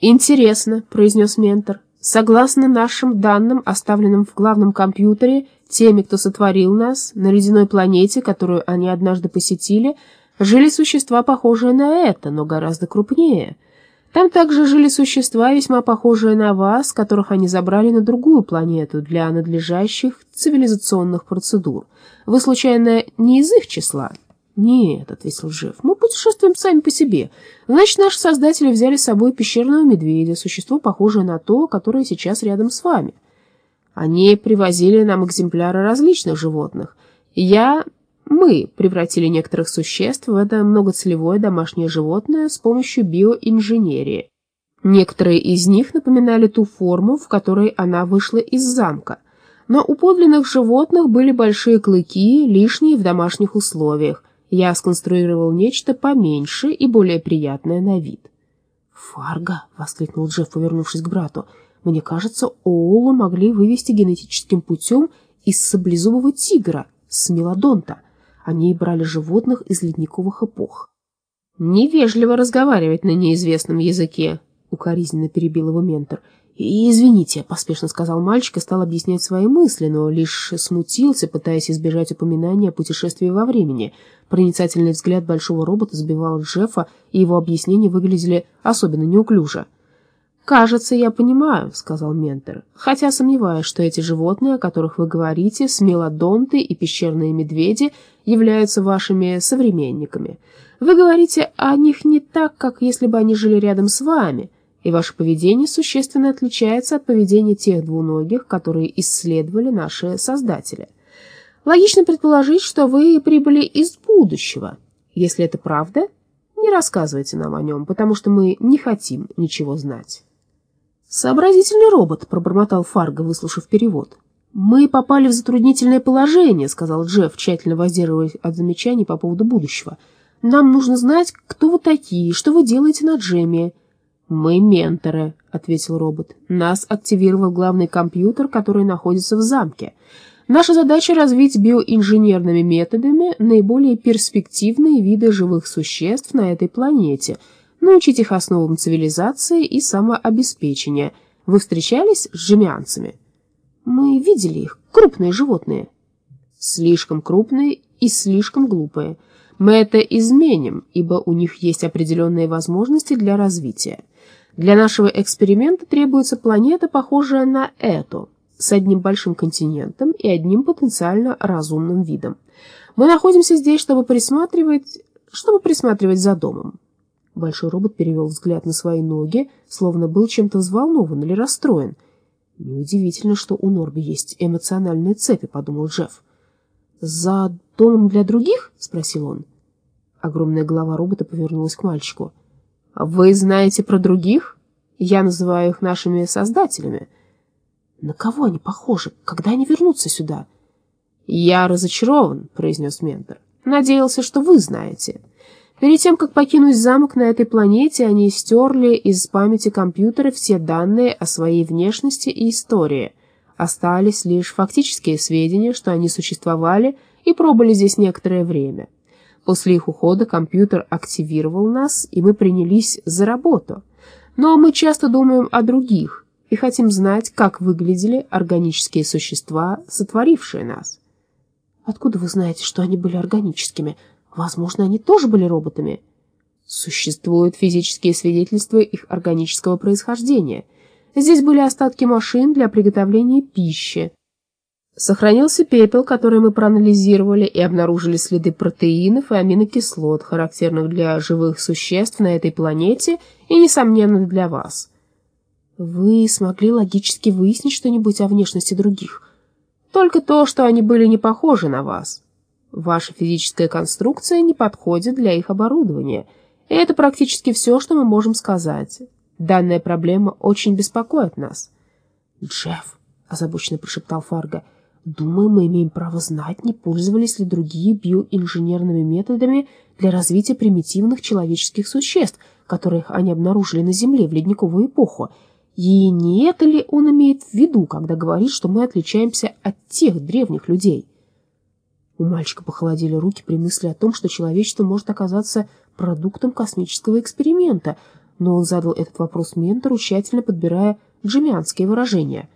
«Интересно», — произнес ментор. «Согласно нашим данным, оставленным в главном компьютере, теми, кто сотворил нас, на ледяной планете, которую они однажды посетили, жили существа, похожие на это, но гораздо крупнее». Там также жили существа, весьма похожие на вас, которых они забрали на другую планету для надлежащих цивилизационных процедур. Вы, случайно, не из их числа?» «Нет», — ответил Джефф, — «мы путешествуем сами по себе. Значит, наши создатели взяли с собой пещерного медведя, существо, похожее на то, которое сейчас рядом с вами. Они привозили нам экземпляры различных животных. Я мы превратили некоторых существ в это многоцелевое домашнее животное с помощью биоинженерии. Некоторые из них напоминали ту форму, в которой она вышла из замка. Но у подлинных животных были большие клыки, лишние в домашних условиях. Я сконструировал нечто поменьше и более приятное на вид. «Фарго!» — воскликнул Джефф, повернувшись к брату. «Мне кажется, Оула могли вывести генетическим путем из саблезубого тигра, с мелодонта. Они брали животных из ледниковых эпох. «Невежливо разговаривать на неизвестном языке», — укоризненно перебил его ментор. «И извините», — поспешно сказал мальчик и стал объяснять свои мысли, но лишь смутился, пытаясь избежать упоминания о путешествии во времени. Проницательный взгляд большого робота сбивал Джеффа, и его объяснения выглядели особенно неуклюже. «Кажется, я понимаю», — сказал ментор, «хотя сомневаюсь, что эти животные, о которых вы говорите, смелодонты и пещерные медведи, являются вашими современниками. Вы говорите о них не так, как если бы они жили рядом с вами, и ваше поведение существенно отличается от поведения тех двуногих, которые исследовали наши создатели. Логично предположить, что вы прибыли из будущего. Если это правда, не рассказывайте нам о нем, потому что мы не хотим ничего знать». «Сообразительный робот», — пробормотал Фарго, выслушав перевод. «Мы попали в затруднительное положение», — сказал Джефф, тщательно воздерживаясь от замечаний по поводу будущего. «Нам нужно знать, кто вы такие, что вы делаете на Джеме». «Мы менторы», — ответил робот. «Нас активировал главный компьютер, который находится в замке. Наша задача — развить биоинженерными методами наиболее перспективные виды живых существ на этой планете — научить их основам цивилизации и самообеспечения. Вы встречались с жемянцами? Мы видели их, крупные животные. Слишком крупные и слишком глупые. Мы это изменим, ибо у них есть определенные возможности для развития. Для нашего эксперимента требуется планета, похожая на эту, с одним большим континентом и одним потенциально разумным видом. Мы находимся здесь, чтобы присматривать, чтобы присматривать за домом. Большой робот перевел взгляд на свои ноги, словно был чем-то взволнован или расстроен. «Неудивительно, что у Норби есть эмоциональные цепи», — подумал Джефф. «За домом для других?» — спросил он. Огромная голова робота повернулась к мальчику. «Вы знаете про других? Я называю их нашими создателями». «На кого они похожи? Когда они вернутся сюда?» «Я разочарован», — произнес ментор. «Надеялся, что вы знаете». Перед тем, как покинуть замок на этой планете, они стерли из памяти компьютера все данные о своей внешности и истории. Остались лишь фактические сведения, что они существовали и пробыли здесь некоторое время. После их ухода компьютер активировал нас, и мы принялись за работу. Но мы часто думаем о других и хотим знать, как выглядели органические существа, сотворившие нас. «Откуда вы знаете, что они были органическими?» Возможно, они тоже были роботами. Существуют физические свидетельства их органического происхождения. Здесь были остатки машин для приготовления пищи. Сохранился пепел, который мы проанализировали и обнаружили следы протеинов и аминокислот, характерных для живых существ на этой планете и, несомненно, для вас. Вы смогли логически выяснить что-нибудь о внешности других? Только то, что они были не похожи на вас. Ваша физическая конструкция не подходит для их оборудования. И это практически все, что мы можем сказать. Данная проблема очень беспокоит нас. «Джефф», — озабоченно прошептал Фарго, — «думаю, мы имеем право знать, не пользовались ли другие биоинженерными методами для развития примитивных человеческих существ, которых они обнаружили на Земле в ледниковую эпоху. И не это ли он имеет в виду, когда говорит, что мы отличаемся от тех древних людей?» У мальчика похолодели руки при мысли о том, что человечество может оказаться продуктом космического эксперимента, но он задал этот вопрос ментору, тщательно подбирая джемианские выражения –